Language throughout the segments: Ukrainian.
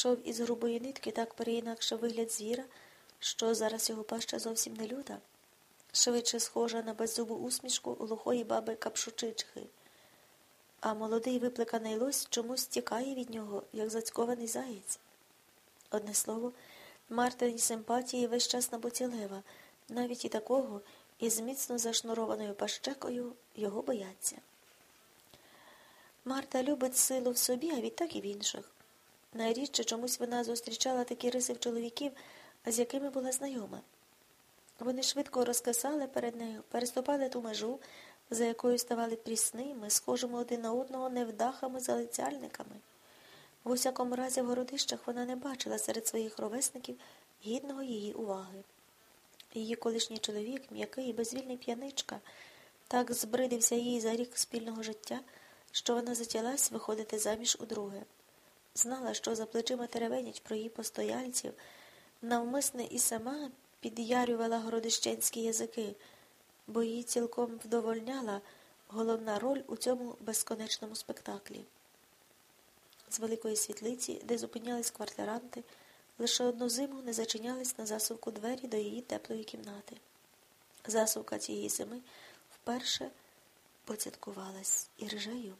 шов із грубої нитки так переінакше вигляд звіра, що зараз його паща зовсім не люда, швидше схожа на беззубу усмішку глухої баби капшучички. А молодий виплеканий лось чомусь тікає від нього, як зацькований заєць. Одне слово, Мартині симпатії весь час на боці лева, навіть і такого, із міцно зашнурованою пащекою його бояться. Марта любить силу в собі, а відтак і в інших. Найрідше чомусь вона зустрічала такі риси в чоловіків, з якими була знайома. Вони швидко розкисали перед нею, переступали ту межу, за якою ставали прісними, схожими один на одного невдахами залицяльниками. В усякому разі в городищах вона не бачила серед своїх ровесників гідного її уваги. Її колишній чоловік, м'який і безвільний п'яничка, так збридився їй за рік спільного життя, що вона затялась виходити заміж у друге. Знала, що за плечима теревенять про її постояльців, навмисне і сама підярювала городищенські язики, бо її цілком вдовольняла головна роль у цьому безконечному спектаклі. З великої світлиці, де зупинялись квартиранти, лише одну зиму не зачинялись на засувку двері до її теплої кімнати. Засувка цієї зими вперше поцяткувалась іржею.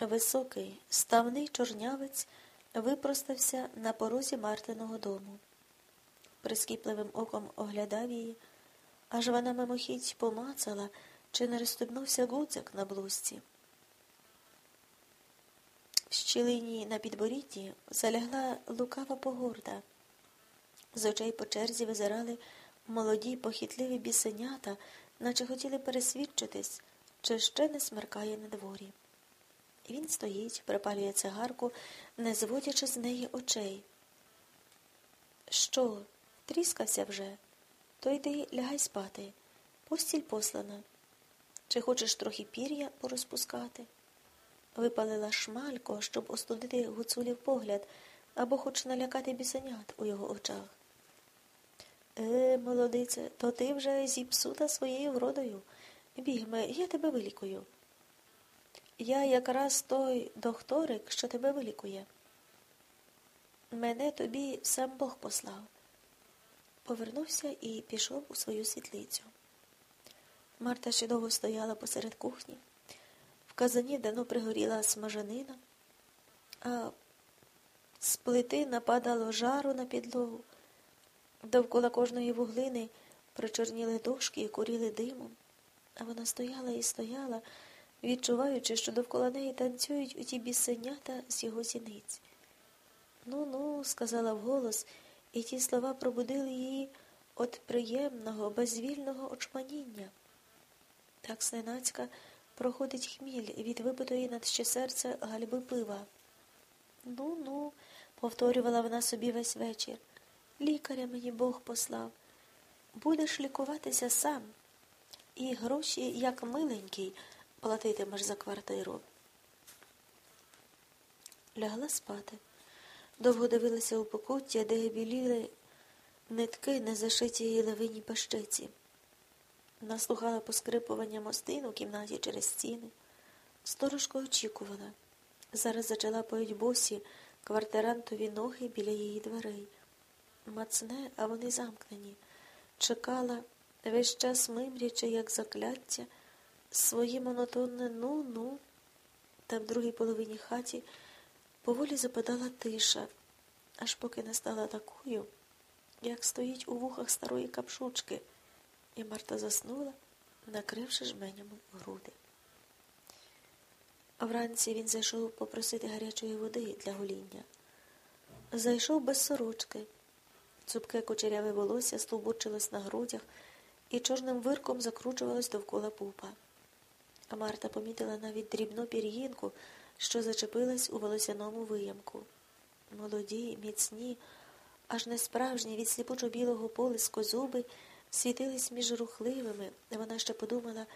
Високий, ставний чорнявець випростався на порозі Мартиного дому. Прискіпливим оком оглядав її, аж вона мимохідь помацала, чи не розстебнувся гудзик на блузці. В щілині на підборідді залягла лукава погорда. З очей по черзі визирали молоді похитливі бісенята, наче хотіли пересвідчитись, чи ще не смеркає на дворі. Він стоїть, припалює цигарку, не зводячи з неї очей. Що, тріскався вже? То йди лягай спати. Постіль послана. Чи хочеш трохи пір'я порозпускати? Випалила шмалько, щоб остудити гуцулів погляд або хоч налякати бісенят у його очах. Е, молодице, то ти вже зіпсута своєю вродою. Бігме, я тебе вилікую. Я якраз той докторик, що тебе вилікує. Мене тобі сам Бог послав. Повернувся і пішов у свою світлицю. Марта ще довго стояла посеред кухні. В казані давно пригоріла смажанина, а з плити нападало жару на підлогу. Довкола кожної вуглини причорніли дошки і куріли димом, а вона стояла і стояла відчуваючи, що довкола неї танцюють у ті бісенята з його зіниць. Ну, ну, сказала вголос, і ті слова пробудили її від приємного, безвільного очманіння. Так зненацька проходить хміль від випитої над ще серце гальби пива. Ну, ну, повторювала вона собі весь вечір. Лікаря мені Бог послав. Будеш лікуватися сам. І гроші, як миленький, платитимеш за квартиру. Лягла спати. Довго дивилася у покуття, де біліли нитки на зашитій її левиній пащиці. Наслухала поскрипування мостин у кімнаті через стіни. Сторожко очікувала. Зараз зачала поють босі квартирантові ноги біля її дверей. Мацне, а вони замкнені. Чекала, весь час мимрячи, як закляття своє монотонне ну-ну, та в другій половині хаті поволі западала тиша, аж поки не стала такою, як стоїть у вухах старої капшучки, і Марта заснула, накривши жменями груди. Вранці він зайшов попросити гарячої води для гоління. Зайшов без сорочки. Цупке кучеряве волосся стовбучилось на грудях і чорним вирком закручувалось довкола пупа а Марта помітила навіть дрібну пір'їнку, що зачепилась у волосяному виямку. Молоді, міцні, аж не справжні від сліпучо білого полиску зуби світились між рухливими, вона ще подумала,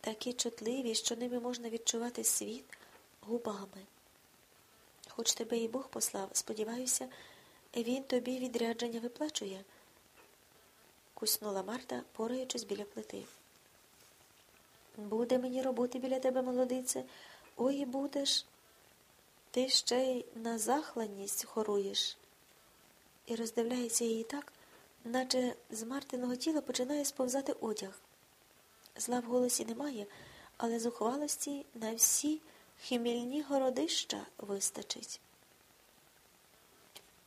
такі чутливі, що ними можна відчувати світ губами. Хоч тебе і Бог послав, сподіваюся, він тобі відрядження виплачує, куснула Марта, пораючись біля плити. Буде мені роботи біля тебе, молодице, ой і будеш. Ти ще й на захланність хоруєш. І роздивляється її так, наче з Мартиного тіла починає сповзати одяг. Зла в голосі немає, але зухвалості на всі хімільні городища вистачить.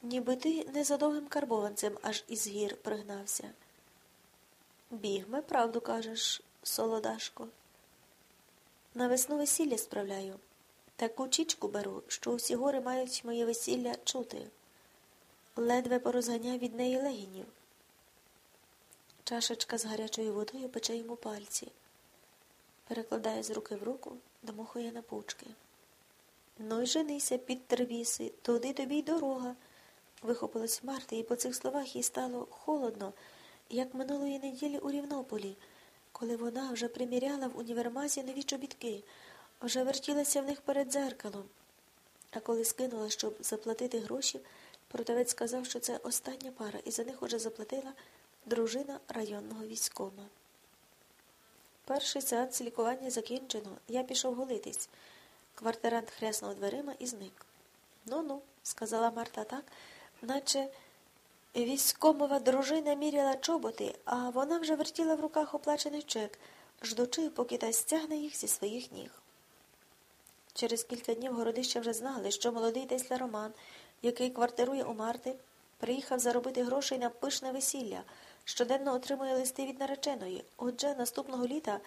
Ніби ти не за довгим карбованцем аж із гір пригнався. Бігме, правду кажеш, солодашко. На весну весілля справляю. Таку чічку беру, що усі гори мають моє весілля чути. Ледве порозганяв від неї легінів. Чашечка з гарячою водою пече йому пальці. Перекладає з руки в руку, домохує на пучки. Ну й женися під тервіси, туди тобі й дорога. Вихопилась Марта, і по цих словах їй стало холодно, як минулої неділі у Рівнополі, коли вона вже приміряла в універмазі нові чобітки, вже вертілася в них перед дзеркалом. А коли скинула, щоб заплатити гроші, продавець сказав, що це остання пара, і за них уже заплатила дружина районного військома. Перший сеанс лікування закінчено. Я пішов голитись. Квартирант хряснув дверима і зник. Ну ну, сказала Марта так, наче військомова дружина міряла чоботи, а вона вже вертіла в руках оплачений чек, ждучи, поки та стягне їх зі своїх ніг. Через кілька днів городища вже знали, що молодий Тесля Роман, який квартирує у Марти, приїхав заробити грошей на пишне весілля, щоденно отримує листи від нареченої. Отже, наступного літа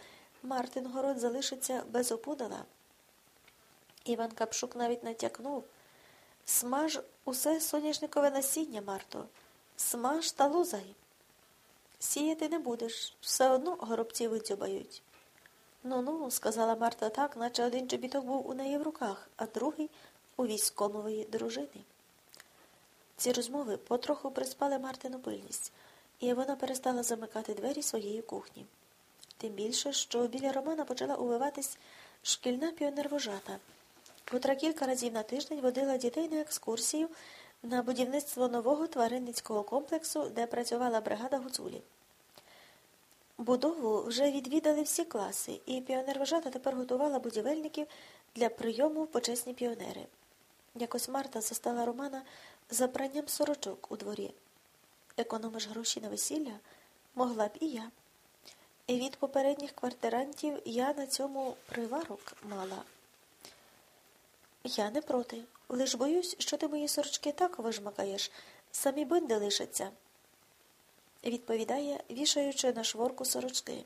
Мартин город залишиться без опудала. Іван Капшук навіть натякнув смаж усе соняшникове насіння, Марто, смаж та лузай. Сіяти не будеш, все одно горобці видзюбають. Ну ну, сказала Марта так, наче один чобіток був у неї в руках, а другий у військомової дружини. Ці розмови потроху приспали Мартину пильність, і вона перестала замикати двері своєї кухні. Тим більше, що біля Романа почала увиватись шкільна піонервожата, котра кілька разів на тиждень водила дітей на екскурсію на будівництво нового тваринницького комплексу, де працювала бригада гуцулів. Будову вже відвідали всі класи, і піонервожата тепер готувала будівельників для прийому в почесні піонери. Якось Марта застала Романа за пранням сорочок у дворі. Економиш гроші на весілля могла б і я. І від попередніх квартирантів я на цьому приварок мала. Я не проти. Лиш боюсь, що ти мої сорочки так вижмакаєш, самі бинди лишаться відповідає, вішаючи на шворку сорочки.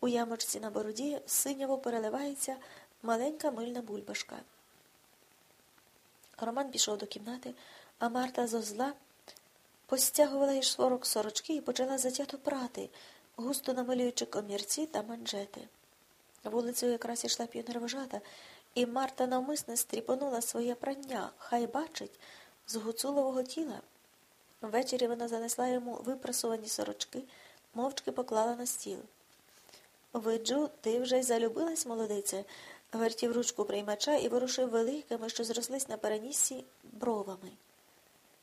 У ямочці на бороді синьово переливається маленька мильна бульбашка. Роман пішов до кімнати, а Марта зо зла постягувала із шворок сорочки і почала затято прати, густо намилюючи комірці та манжети. Вулицею якраз ішла піонервожата, і Марта навмисне стріпонула своє прання, хай бачить, з гуцулового тіла. Ввечері вона занесла йому випрасувані сорочки, мовчки поклала на стіл. Виджу, ти вже й залюбилась, молодице, вертів ручку приймача і ворушив великими, що зрослись на переніссі, бровами.